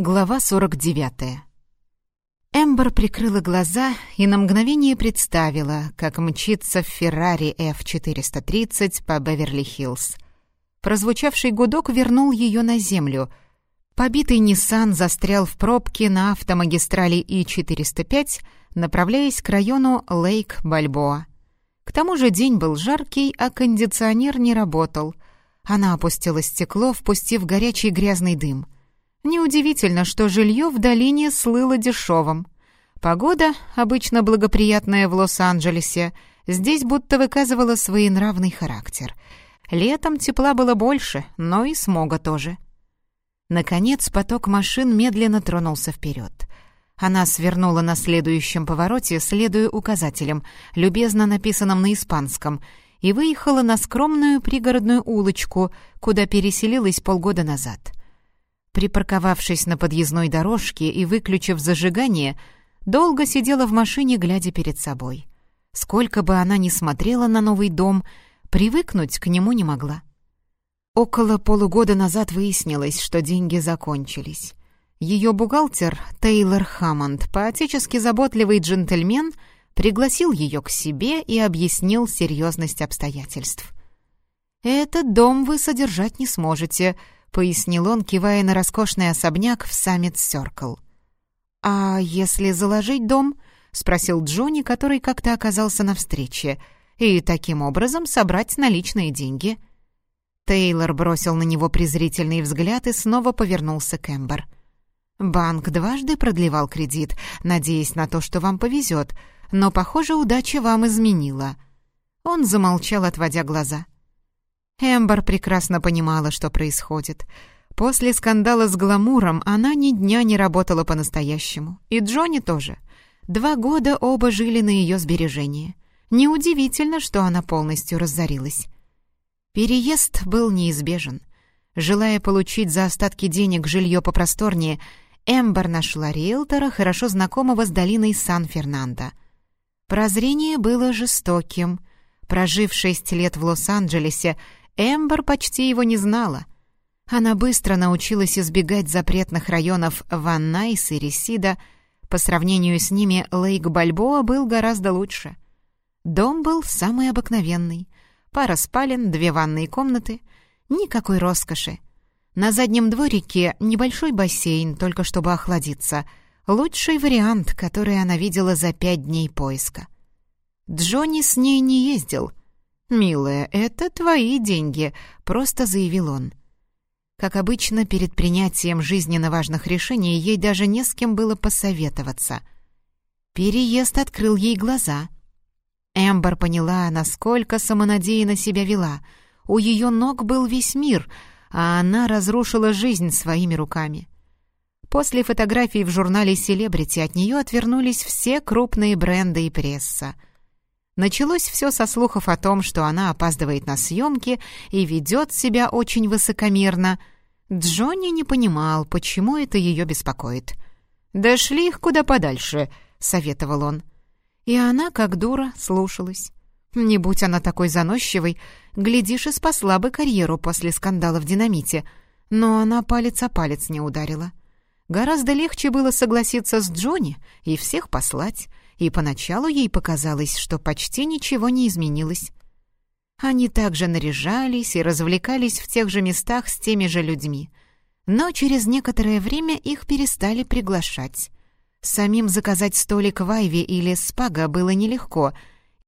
Глава 49. Эмбер прикрыла глаза и на мгновение представила, как мчится в Феррари F430 по Беверли-Хиллз. Прозвучавший гудок вернул ее на землю. Побитый Ниссан застрял в пробке на автомагистрали И-405, направляясь к району Лейк-Бальбоа. К тому же день был жаркий, а кондиционер не работал. Она опустила стекло, впустив горячий грязный дым — Неудивительно, что жилье в долине слыло дешевым. Погода, обычно благоприятная в Лос-Анджелесе, здесь будто выказывала своенравный характер. Летом тепла было больше, но и смога тоже. Наконец поток машин медленно тронулся вперед. Она свернула на следующем повороте, следуя указателям, любезно написанным на испанском, и выехала на скромную пригородную улочку, куда переселилась полгода назад — Припарковавшись на подъездной дорожке и выключив зажигание, долго сидела в машине, глядя перед собой. Сколько бы она ни смотрела на новый дом, привыкнуть к нему не могла. Около полугода назад выяснилось, что деньги закончились. Ее бухгалтер Тейлор Хаммонд, поотечески заботливый джентльмен, пригласил ее к себе и объяснил серьезность обстоятельств. «Этот дом вы содержать не сможете», — пояснил он, кивая на роскошный особняк в Саммит-Сёркл. «А если заложить дом?» — спросил Джонни, который как-то оказался на встрече, «и таким образом собрать наличные деньги». Тейлор бросил на него презрительный взгляд и снова повернулся к Эмбер. «Банк дважды продлевал кредит, надеясь на то, что вам повезет, но, похоже, удача вам изменила». Он замолчал, отводя глаза. — Эмбер прекрасно понимала, что происходит. После скандала с гламуром она ни дня не работала по-настоящему. И Джонни тоже. Два года оба жили на ее сбережения. Неудивительно, что она полностью разорилась. Переезд был неизбежен. Желая получить за остатки денег жилье попросторнее, Эмбер нашла риэлтора, хорошо знакомого с долиной Сан-Фернандо. Прозрение было жестоким. Прожив шесть лет в Лос-Анджелесе, Эмбер почти его не знала. Она быстро научилась избегать запретных районов Ван Найс и Ресида. По сравнению с ними Лейк Бальбоа был гораздо лучше. Дом был самый обыкновенный. Пара спален, две ванные комнаты. Никакой роскоши. На заднем дворике небольшой бассейн, только чтобы охладиться. Лучший вариант, который она видела за пять дней поиска. Джонни с ней не ездил — «Милая, это твои деньги», — просто заявил он. Как обычно, перед принятием жизненно важных решений ей даже не с кем было посоветоваться. Переезд открыл ей глаза. Эмбер поняла, насколько самонадеянно себя вела. У ее ног был весь мир, а она разрушила жизнь своими руками. После фотографий в журнале «Селебрити» от нее отвернулись все крупные бренды и пресса — Началось все со слухов о том, что она опаздывает на съемки и ведет себя очень высокомерно. Джонни не понимал, почему это ее беспокоит. «Дошли их куда подальше», — советовал он. И она, как дура, слушалась. Не будь она такой заносчивой, глядишь, и спасла бы карьеру после скандала в «Динамите», но она палец о палец не ударила. Гораздо легче было согласиться с Джонни и всех послать, и поначалу ей показалось, что почти ничего не изменилось. Они также наряжались и развлекались в тех же местах с теми же людьми. Но через некоторое время их перестали приглашать. Самим заказать столик в Айве или Спага было нелегко.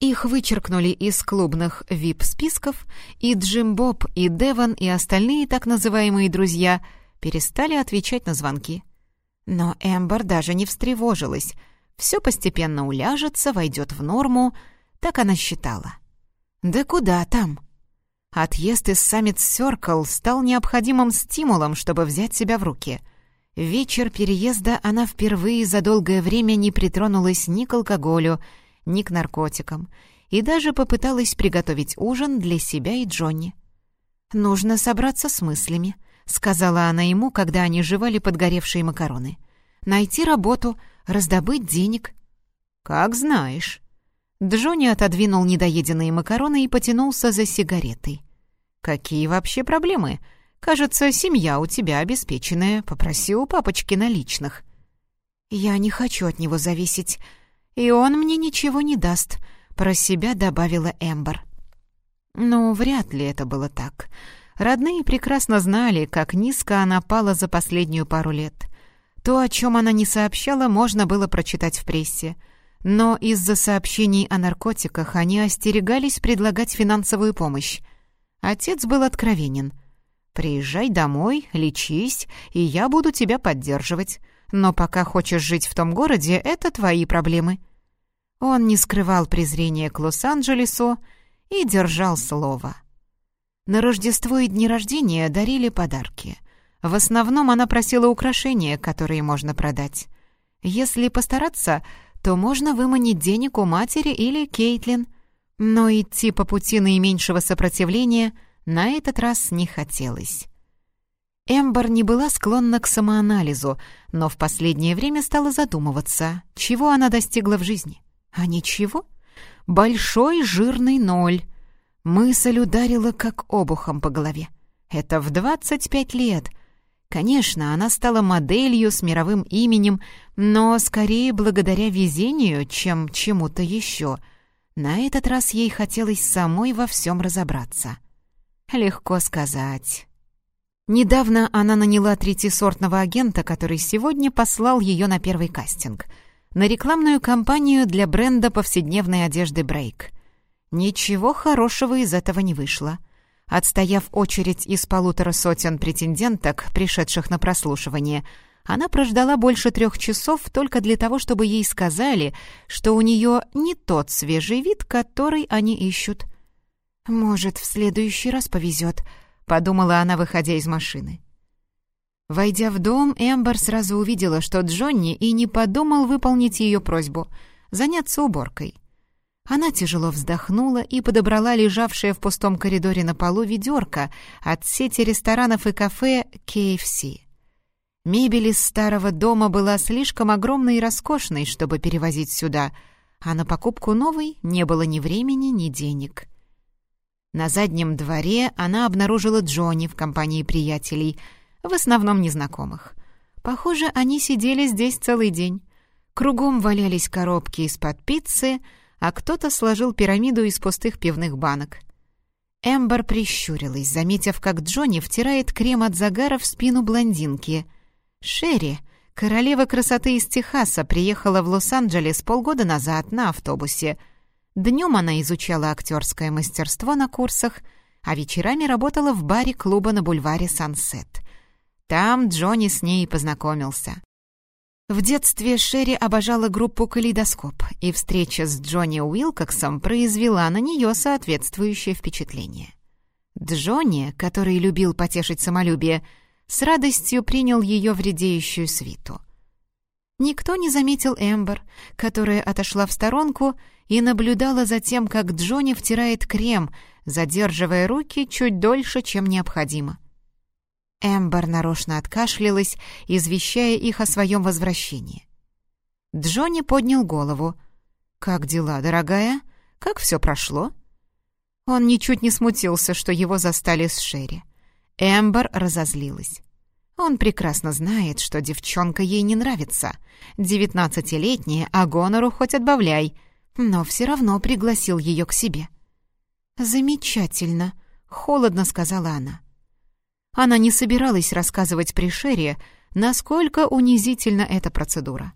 Их вычеркнули из клубных вип-списков, и Джим Боб, и Деван, и остальные так называемые друзья перестали отвечать на звонки. Но Эмбер даже не встревожилась — все постепенно уляжется, войдет в норму, так она считала. Да куда там? Отъезд из Саммит Сёркл стал необходимым стимулом, чтобы взять себя в руки. вечер переезда она впервые за долгое время не притронулась ни к алкоголю, ни к наркотикам, и даже попыталась приготовить ужин для себя и Джонни. «Нужно собраться с мыслями», — сказала она ему, когда они жевали подгоревшие макароны. «Найти работу, раздобыть денег». «Как знаешь». Джонни отодвинул недоеденные макароны и потянулся за сигаретой. «Какие вообще проблемы? Кажется, семья у тебя обеспеченная. Попроси у папочки наличных». «Я не хочу от него зависеть, и он мне ничего не даст», — про себя добавила Эмбер. Ну, вряд ли это было так. Родные прекрасно знали, как низко она пала за последнюю пару лет. То, о чем она не сообщала, можно было прочитать в прессе. Но из-за сообщений о наркотиках они остерегались предлагать финансовую помощь. Отец был откровенен. «Приезжай домой, лечись, и я буду тебя поддерживать. Но пока хочешь жить в том городе, это твои проблемы». Он не скрывал презрения к Лос-Анджелесу и держал слово. На Рождество и дни рождения дарили подарки. В основном она просила украшения, которые можно продать. Если постараться, то можно выманить денег у матери или Кейтлин. Но идти по пути наименьшего сопротивления на этот раз не хотелось. Эмбер не была склонна к самоанализу, но в последнее время стала задумываться, чего она достигла в жизни. А ничего. Большой жирный ноль. Мысль ударила как обухом по голове. Это в 25 лет. Конечно, она стала моделью с мировым именем, но скорее благодаря везению, чем чему-то еще. На этот раз ей хотелось самой во всем разобраться. Легко сказать. Недавно она наняла третьесортного агента, который сегодня послал ее на первый кастинг — на рекламную кампанию для бренда повседневной одежды «Брейк». Ничего хорошего из этого не вышло. Отстояв очередь из полутора сотен претенденток, пришедших на прослушивание, она прождала больше трех часов только для того, чтобы ей сказали, что у нее не тот свежий вид, который они ищут. «Может, в следующий раз повезет», — подумала она, выходя из машины. Войдя в дом, Эмбер сразу увидела, что Джонни и не подумал выполнить ее просьбу — заняться уборкой. Она тяжело вздохнула и подобрала лежавшее в пустом коридоре на полу ведерко от сети ресторанов и кафе KFC. Мебель из старого дома была слишком огромной и роскошной, чтобы перевозить сюда, а на покупку новой не было ни времени, ни денег. На заднем дворе она обнаружила Джонни в компании приятелей — в основном незнакомых. Похоже, они сидели здесь целый день. Кругом валялись коробки из-под пиццы, а кто-то сложил пирамиду из пустых пивных банок. Эмбер прищурилась, заметив, как Джонни втирает крем от загара в спину блондинки. Шерри, королева красоты из Техаса, приехала в Лос-Анджелес полгода назад на автобусе. Днем она изучала актерское мастерство на курсах, а вечерами работала в баре клуба на бульваре «Сансет». Там Джонни с ней познакомился. В детстве Шерри обожала группу «Калейдоскоп», и встреча с Джонни Уилкоксом произвела на нее соответствующее впечатление. Джонни, который любил потешить самолюбие, с радостью принял ее в редеющую свиту. Никто не заметил Эмбер, которая отошла в сторонку и наблюдала за тем, как Джонни втирает крем, задерживая руки чуть дольше, чем необходимо. Эмбер нарочно откашлялась, извещая их о своем возвращении. Джонни поднял голову. «Как дела, дорогая? Как все прошло?» Он ничуть не смутился, что его застали с Шерри. Эмбер разозлилась. Он прекрасно знает, что девчонка ей не нравится. Девятнадцатилетняя, а гонору хоть отбавляй. Но все равно пригласил ее к себе. «Замечательно», — холодно сказала она. Она не собиралась рассказывать при Шерри, насколько унизительна эта процедура.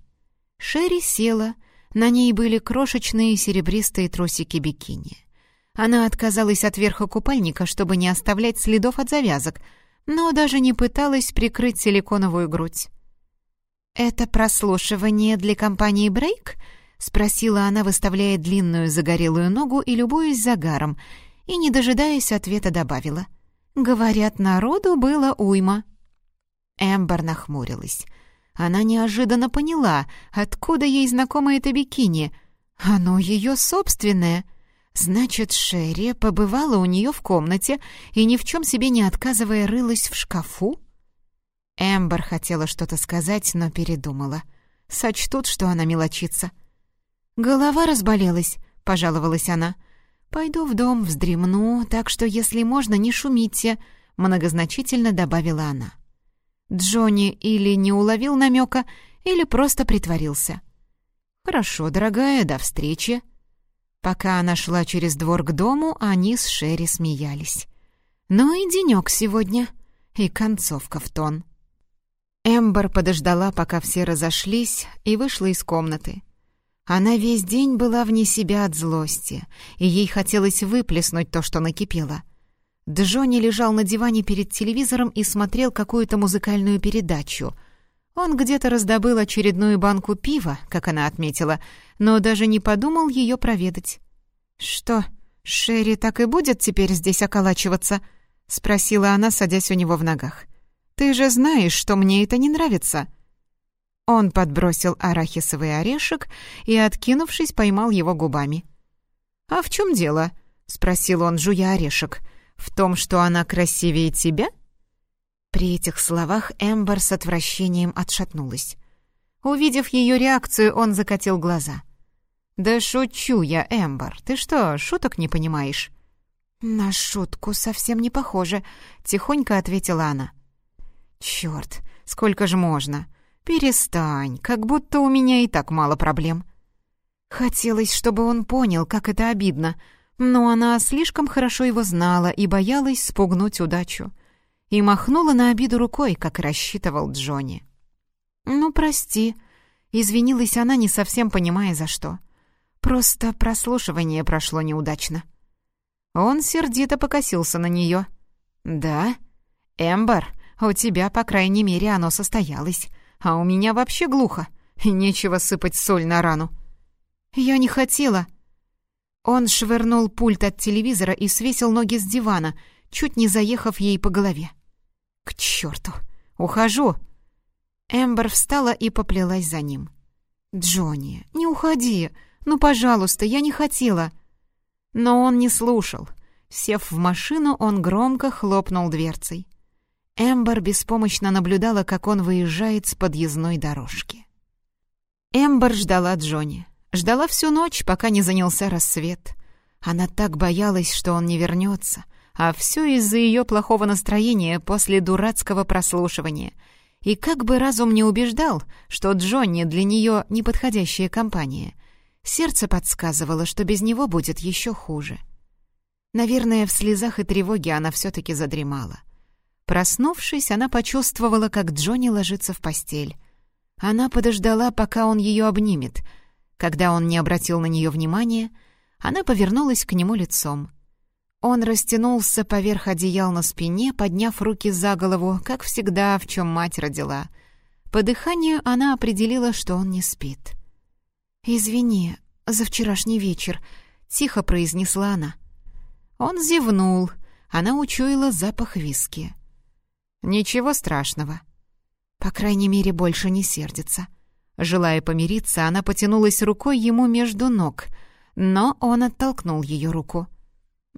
Шерри села, на ней были крошечные серебристые тросики бикини. Она отказалась от верха купальника, чтобы не оставлять следов от завязок, но даже не пыталась прикрыть силиконовую грудь. «Это прослушивание для компании «Брейк»?» — спросила она, выставляя длинную загорелую ногу и любуясь загаром, и, не дожидаясь ответа, добавила. Говорят, народу было уйма. Эмбер нахмурилась. Она неожиданно поняла, откуда ей знакомо это бикини. Оно ее собственное. Значит, Шерри побывала у нее в комнате и ни в чем себе не отказывая рылась в шкафу? Эмбер хотела что-то сказать, но передумала. Сочтут, что она мелочится. «Голова разболелась», — пожаловалась она. «Пойду в дом, вздремну, так что, если можно, не шумите. — многозначительно добавила она. Джонни или не уловил намека, или просто притворился. «Хорошо, дорогая, до встречи». Пока она шла через двор к дому, они с Шерри смеялись. «Ну и денёк сегодня», и концовка в тон. Эмбер подождала, пока все разошлись, и вышла из комнаты. Она весь день была вне себя от злости, и ей хотелось выплеснуть то, что накипело. Джонни лежал на диване перед телевизором и смотрел какую-то музыкальную передачу. Он где-то раздобыл очередную банку пива, как она отметила, но даже не подумал ее проведать. «Что, Шерри так и будет теперь здесь околачиваться?» — спросила она, садясь у него в ногах. «Ты же знаешь, что мне это не нравится». Он подбросил арахисовый орешек и, откинувшись, поймал его губами. «А в чем дело?» — спросил он, жуя орешек. «В том, что она красивее тебя?» При этих словах Эмбер с отвращением отшатнулась. Увидев ее реакцию, он закатил глаза. «Да шучу я, Эмбер. Ты что, шуток не понимаешь?» «На шутку совсем не похоже», — тихонько ответила она. «Чёрт, сколько же можно? Перестань, как будто у меня и так мало проблем». Хотелось, чтобы он понял, как это обидно, но она слишком хорошо его знала и боялась спугнуть удачу. И махнула на обиду рукой, как рассчитывал Джонни. «Ну, прости», — извинилась она, не совсем понимая, за что. «Просто прослушивание прошло неудачно». Он сердито покосился на нее. «Да? Эмбер, у тебя, по крайней мере, оно состоялось, а у меня вообще глухо, и нечего сыпать соль на рану». «Я не хотела». Он швырнул пульт от телевизора и свесил ноги с дивана, чуть не заехав ей по голове. «К черту! Ухожу!» Эмбер встала и поплелась за ним. «Джонни, не уходи! Ну, пожалуйста, я не хотела!» Но он не слушал. Сев в машину, он громко хлопнул дверцей. Эмбер беспомощно наблюдала, как он выезжает с подъездной дорожки. Эмбер ждала Джонни. Ждала всю ночь, пока не занялся рассвет. Она так боялась, что он не вернется, а все из-за ее плохого настроения после дурацкого прослушивания. И как бы разум не убеждал, что Джонни для нее неподходящая компания — Сердце подсказывало, что без него будет еще хуже. Наверное, в слезах и тревоге она все-таки задремала. Проснувшись, она почувствовала, как Джонни ложится в постель. Она подождала, пока он ее обнимет. Когда он не обратил на нее внимания, она повернулась к нему лицом. Он растянулся поверх одеял на спине, подняв руки за голову, как всегда, в чем мать родила. По дыханию она определила, что он не спит. «Извини за вчерашний вечер», — тихо произнесла она. Он зевнул. Она учуяла запах виски. «Ничего страшного». По крайней мере, больше не сердится. Желая помириться, она потянулась рукой ему между ног, но он оттолкнул ее руку.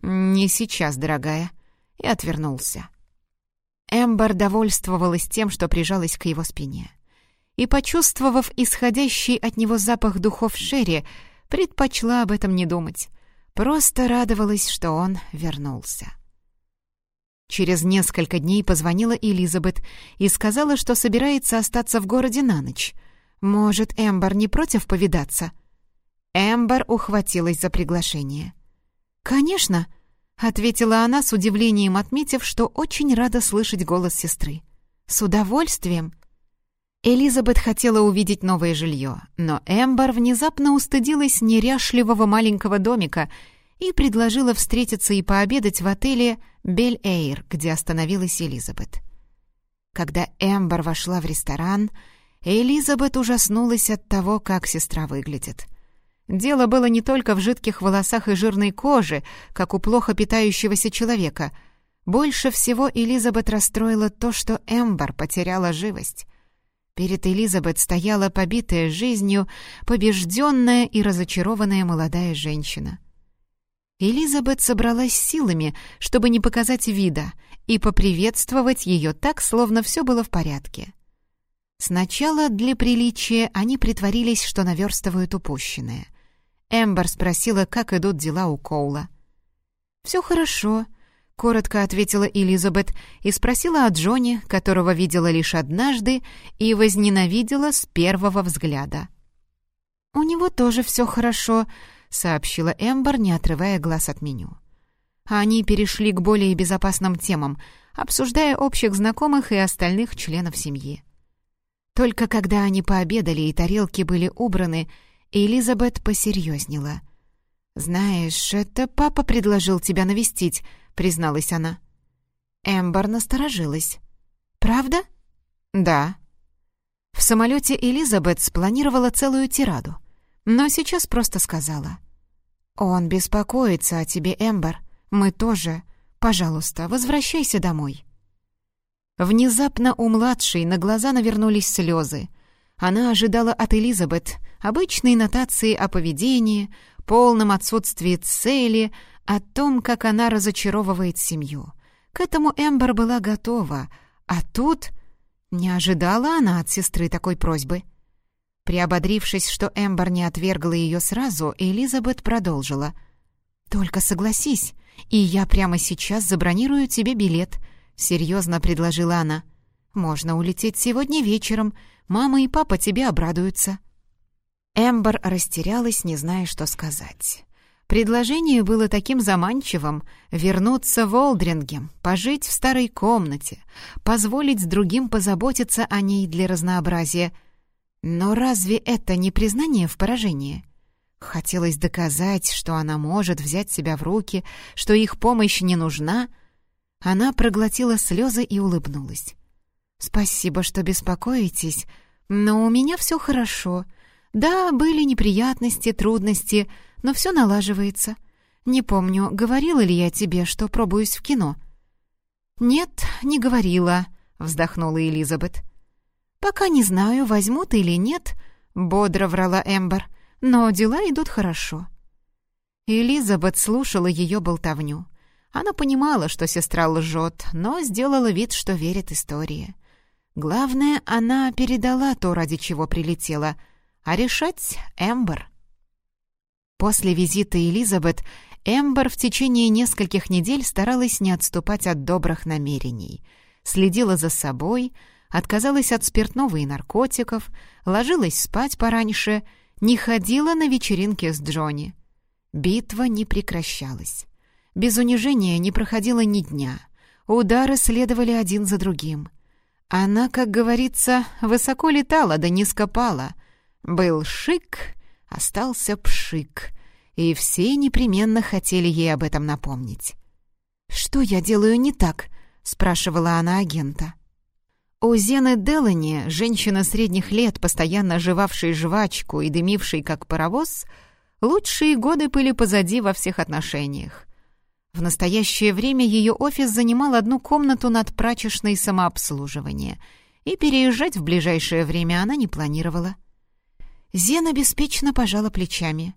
«Не сейчас, дорогая», и отвернулся. Эмбер довольствовалась тем, что прижалась к его спине и, почувствовав исходящий от него запах духов Шерри, предпочла об этом не думать. Просто радовалась, что он вернулся. Через несколько дней позвонила Элизабет и сказала, что собирается остаться в городе на ночь. Может, Эмбер не против повидаться? Эмбер ухватилась за приглашение. «Конечно», — ответила она с удивлением, отметив, что очень рада слышать голос сестры. «С удовольствием». Элизабет хотела увидеть новое жилье, но Эмбер внезапно устыдилась неряшливого маленького домика и предложила встретиться и пообедать в отеле «Бель-Эйр», где остановилась Элизабет. Когда Эмбер вошла в ресторан, Элизабет ужаснулась от того, как сестра выглядит. Дело было не только в жидких волосах и жирной коже, как у плохо питающегося человека. Больше всего Элизабет расстроила то, что Эмбер потеряла живость. Перед Элизабет стояла побитая жизнью, побежденная и разочарованная молодая женщина. Элизабет собралась силами, чтобы не показать вида, и поприветствовать ее так, словно все было в порядке. Сначала для приличия они притворились, что наверстывают упущенное. Эмбер спросила, как идут дела у Коула. «Все хорошо. — коротко ответила Элизабет и спросила о Джоне, которого видела лишь однажды и возненавидела с первого взгляда. «У него тоже все хорошо», — сообщила Эмбер, не отрывая глаз от меню. Они перешли к более безопасным темам, обсуждая общих знакомых и остальных членов семьи. Только когда они пообедали и тарелки были убраны, Элизабет посерьезнела. «Знаешь, это папа предложил тебя навестить», призналась она. Эмбер насторожилась. «Правда?» «Да». В самолете Элизабет спланировала целую тираду, но сейчас просто сказала. «Он беспокоится о тебе, Эмбер. Мы тоже. Пожалуйста, возвращайся домой». Внезапно у младшей на глаза навернулись слезы. Она ожидала от Элизабет обычной нотации о поведении, полном отсутствии цели, о том, как она разочаровывает семью. К этому Эмбер была готова, а тут не ожидала она от сестры такой просьбы. Приободрившись, что Эмбер не отвергла ее сразу, Элизабет продолжила. «Только согласись, и я прямо сейчас забронирую тебе билет», — серьезно предложила она. «Можно улететь сегодня вечером. Мама и папа тебе обрадуются». Эмбер растерялась, не зная, что сказать. Предложение было таким заманчивым — вернуться в Олдрингем, пожить в старой комнате, позволить другим позаботиться о ней для разнообразия. Но разве это не признание в поражении? Хотелось доказать, что она может взять себя в руки, что их помощь не нужна. Она проглотила слезы и улыбнулась. «Спасибо, что беспокоитесь, но у меня все хорошо. Да, были неприятности, трудности — но все налаживается. Не помню, говорила ли я тебе, что пробуюсь в кино?» «Нет, не говорила», — вздохнула Элизабет. «Пока не знаю, возьмут или нет», — бодро врала Эмбер, «но дела идут хорошо». Элизабет слушала ее болтовню. Она понимала, что сестра лжет, но сделала вид, что верит истории. Главное, она передала то, ради чего прилетела, а решать — Эмбер — После визита Элизабет Эмбер в течение нескольких недель старалась не отступать от добрых намерений. Следила за собой, отказалась от спиртного и наркотиков, ложилась спать пораньше, не ходила на вечеринки с Джонни. Битва не прекращалась. Без унижения не проходило ни дня. Удары следовали один за другим. Она, как говорится, высоко летала да низко пала. Был шик, остался пшик, и все непременно хотели ей об этом напомнить. «Что я делаю не так?» — спрашивала она агента. У Зены Делани, женщина средних лет, постоянно жевавшей жвачку и дымившей как паровоз, лучшие годы были позади во всех отношениях. В настоящее время ее офис занимал одну комнату над прачечной самообслуживания, и переезжать в ближайшее время она не планировала. Зена беспечно пожала плечами.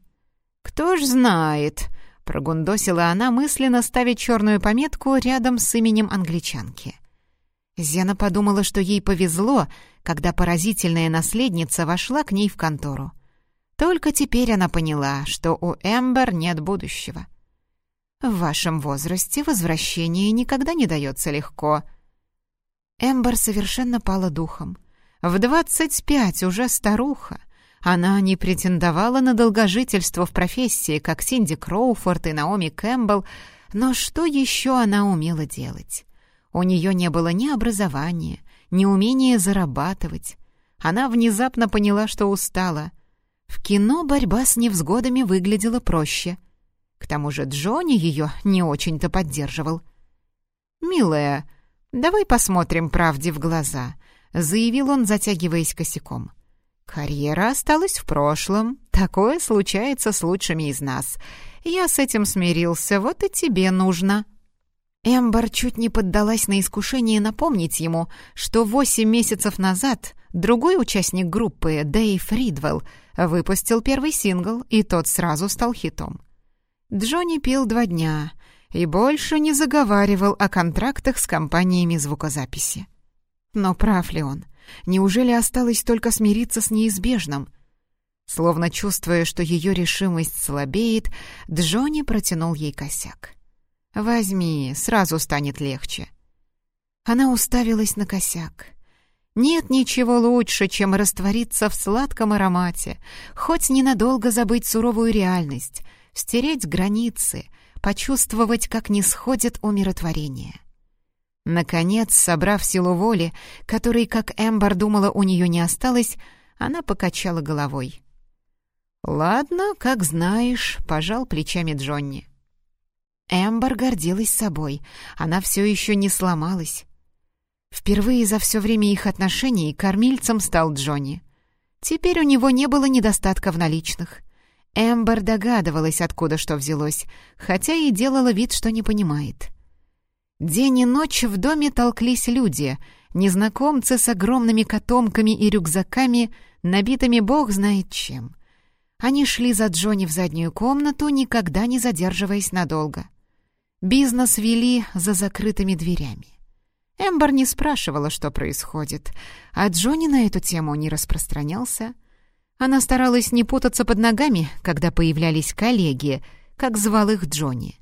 «Кто ж знает?» — прогундосила она, мысленно ставя черную пометку рядом с именем англичанки. Зена подумала, что ей повезло, когда поразительная наследница вошла к ней в контору. Только теперь она поняла, что у Эмбер нет будущего. «В вашем возрасте возвращение никогда не дается легко». Эмбер совершенно пала духом. В двадцать пять уже старуха. Она не претендовала на долгожительство в профессии, как Синди Кроуфорд и Наоми Кэмпбелл, но что еще она умела делать? У нее не было ни образования, ни умения зарабатывать. Она внезапно поняла, что устала. В кино борьба с невзгодами выглядела проще. К тому же Джонни ее не очень-то поддерживал. «Милая, давай посмотрим правде в глаза», — заявил он, затягиваясь косяком. Карьера осталась в прошлом. Такое случается с лучшими из нас. Я с этим смирился, вот и тебе нужно». Эмбер чуть не поддалась на искушение напомнить ему, что восемь месяцев назад другой участник группы, Дэйв Ридвелл, выпустил первый сингл, и тот сразу стал хитом. Джонни пил два дня и больше не заговаривал о контрактах с компаниями звукозаписи. Но прав ли он? Неужели осталось только смириться с неизбежным? Словно чувствуя, что ее решимость слабеет, Джонни протянул ей косяк. «Возьми, сразу станет легче». Она уставилась на косяк. Нет ничего лучше, чем раствориться в сладком аромате, хоть ненадолго забыть суровую реальность, стереть границы, почувствовать, как не сходит умиротворение. Наконец, собрав силу воли, которой, как Эмбер думала, у нее не осталось, она покачала головой. «Ладно, как знаешь», — пожал плечами Джонни. Эмбер гордилась собой, она все еще не сломалась. Впервые за все время их отношений кормильцем стал Джонни. Теперь у него не было недостатка в наличных. Эмбер догадывалась, откуда что взялось, хотя и делала вид, что не понимает. День и ночь в доме толклись люди, незнакомцы с огромными котомками и рюкзаками, набитыми бог знает чем. Они шли за Джонни в заднюю комнату, никогда не задерживаясь надолго. Бизнес вели за закрытыми дверями. Эмбер не спрашивала, что происходит, а Джонни на эту тему не распространялся. Она старалась не путаться под ногами, когда появлялись коллеги, как звал их Джонни.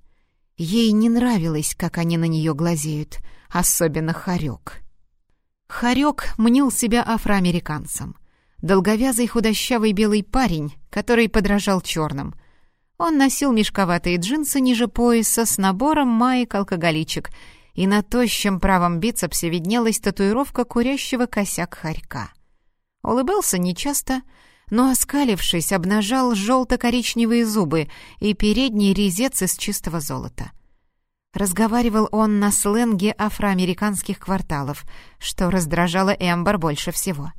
Ей не нравилось, как они на нее глазеют, особенно Харек. Харек мнил себя афроамериканцем. Долговязый худощавый белый парень, который подражал черным. Он носил мешковатые джинсы ниже пояса с набором маек-алкоголичек — и на тощем правом бицепсе виднелась татуировка курящего косяк хорька. Улыбался нечасто, но, оскалившись, обнажал желто-коричневые зубы и передний резец из чистого золота. Разговаривал он на сленге афроамериканских кварталов, что раздражало Эмбер больше всего.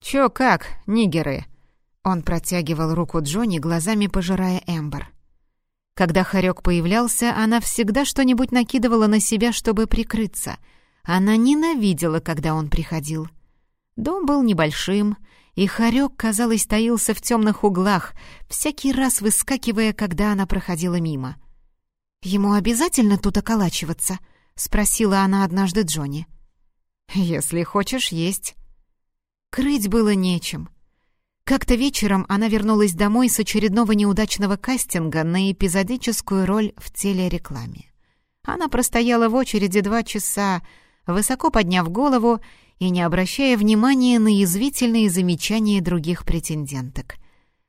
«Чё как, нигеры?» Он протягивал руку Джонни, глазами пожирая Эмбер. Когда хорек появлялся, она всегда что-нибудь накидывала на себя, чтобы прикрыться. Она ненавидела, когда он приходил. Дом был небольшим, и хорек, казалось, таился в темных углах, всякий раз выскакивая, когда она проходила мимо. «Ему обязательно тут околачиваться?» — спросила она однажды Джонни. «Если хочешь есть». Крыть было нечем. Как-то вечером она вернулась домой с очередного неудачного кастинга на эпизодическую роль в телерекламе. Она простояла в очереди два часа, высоко подняв голову и не обращая внимания на язвительные замечания других претенденток.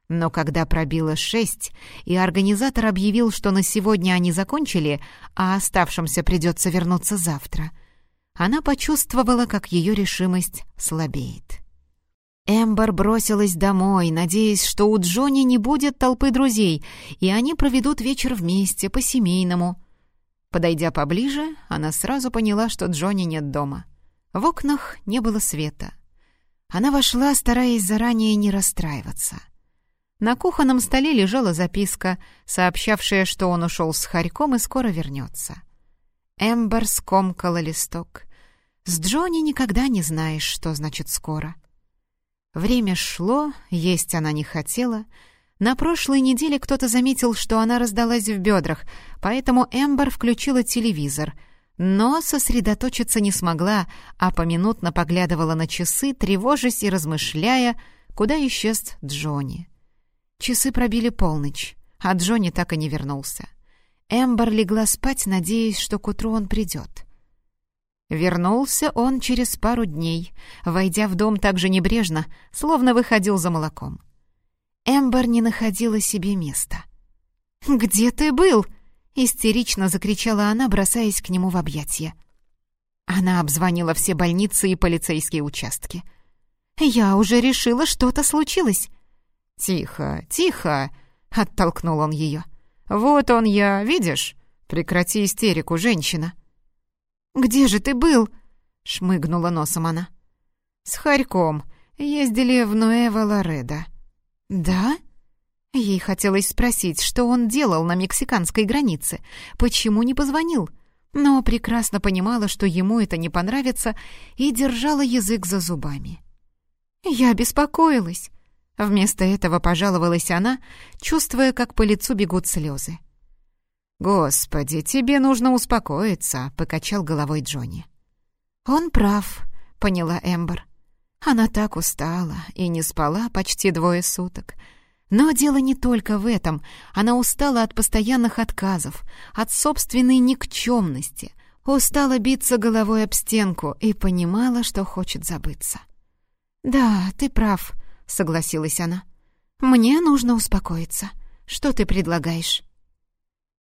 Но когда пробило шесть, и организатор объявил, что на сегодня они закончили, а оставшимся придется вернуться завтра, она почувствовала, как ее решимость слабеет. Эмбер бросилась домой, надеясь, что у Джонни не будет толпы друзей, и они проведут вечер вместе, по-семейному. Подойдя поближе, она сразу поняла, что Джонни нет дома. В окнах не было света. Она вошла, стараясь заранее не расстраиваться. На кухонном столе лежала записка, сообщавшая, что он ушел с Харьком и скоро вернется. Эмбер скомкала листок. «С Джонни никогда не знаешь, что значит «скоро». Время шло, есть она не хотела. На прошлой неделе кто-то заметил, что она раздалась в бедрах, поэтому Эмбер включила телевизор. Но сосредоточиться не смогла, а поминутно поглядывала на часы, тревожась и размышляя, куда исчез Джонни. Часы пробили полночь, а Джонни так и не вернулся. Эмбер легла спать, надеясь, что к утру он придет. Вернулся он через пару дней, войдя в дом так же небрежно, словно выходил за молоком. Эмбер не находила себе места. «Где ты был?» — истерично закричала она, бросаясь к нему в объятия. Она обзвонила все больницы и полицейские участки. «Я уже решила, что-то случилось». «Тихо, тихо!» — оттолкнул он ее. «Вот он я, видишь? Прекрати истерику, женщина!» «Где же ты был?» — шмыгнула носом она. «С Харьком. Ездили в Нуэво-Лоредо». «Да?» Ей хотелось спросить, что он делал на мексиканской границе, почему не позвонил, но прекрасно понимала, что ему это не понравится, и держала язык за зубами. «Я беспокоилась». Вместо этого пожаловалась она, чувствуя, как по лицу бегут слезы. «Господи, тебе нужно успокоиться», — покачал головой Джонни. «Он прав», — поняла Эмбер. Она так устала и не спала почти двое суток. Но дело не только в этом. Она устала от постоянных отказов, от собственной никчемности, устала биться головой об стенку и понимала, что хочет забыться. «Да, ты прав», — согласилась она. «Мне нужно успокоиться. Что ты предлагаешь?»